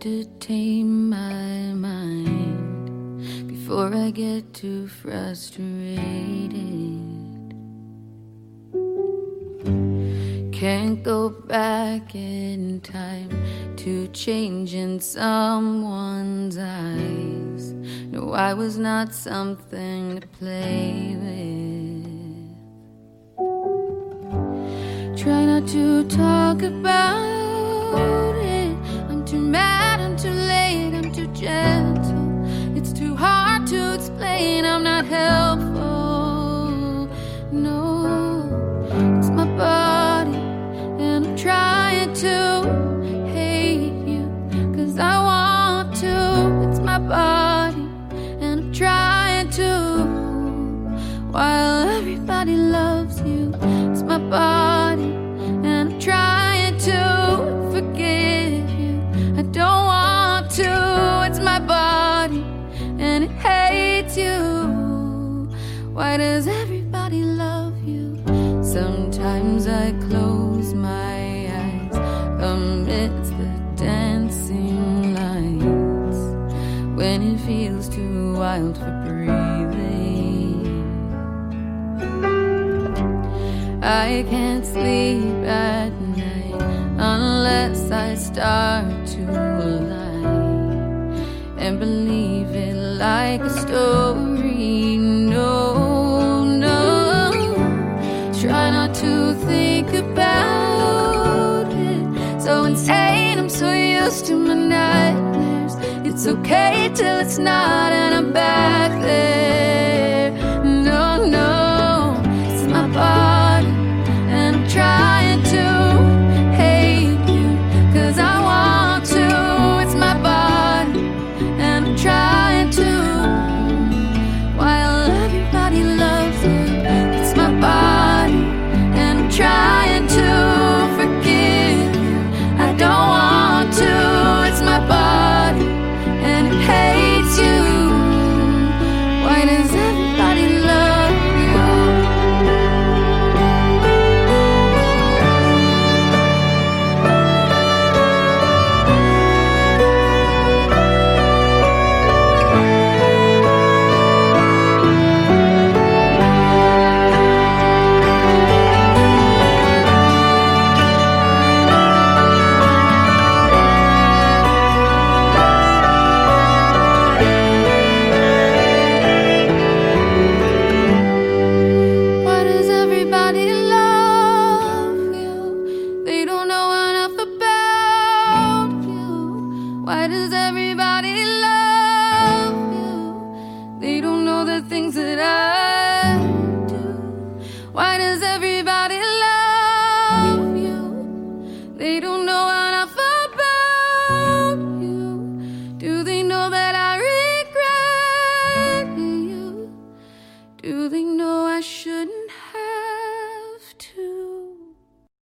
to tame my mind before I get too frustrated. Can't go back in time to change in someone's eyes. No, I was not something to play with. Try not to talk about gentle. It's too hard to explain, I'm not helpful. No, it's my body, and I'm trying to hate you. Cause I want to, it's my body, and I'm trying to. While everybody loves you, hates you. Why does everybody love you? Sometimes I close my eyes amidst the dancing lights when it feels too wild for breathing. I can't sleep at night unless I start to lie and believe it like a story. To think about it So insane I'm so used to my nightmares. It's okay till it's not, and I'm back there. does everybody love you? They don't know the things that I do. Why does everybody love you? They don't know enough about you. Do they know that I regret you? Do they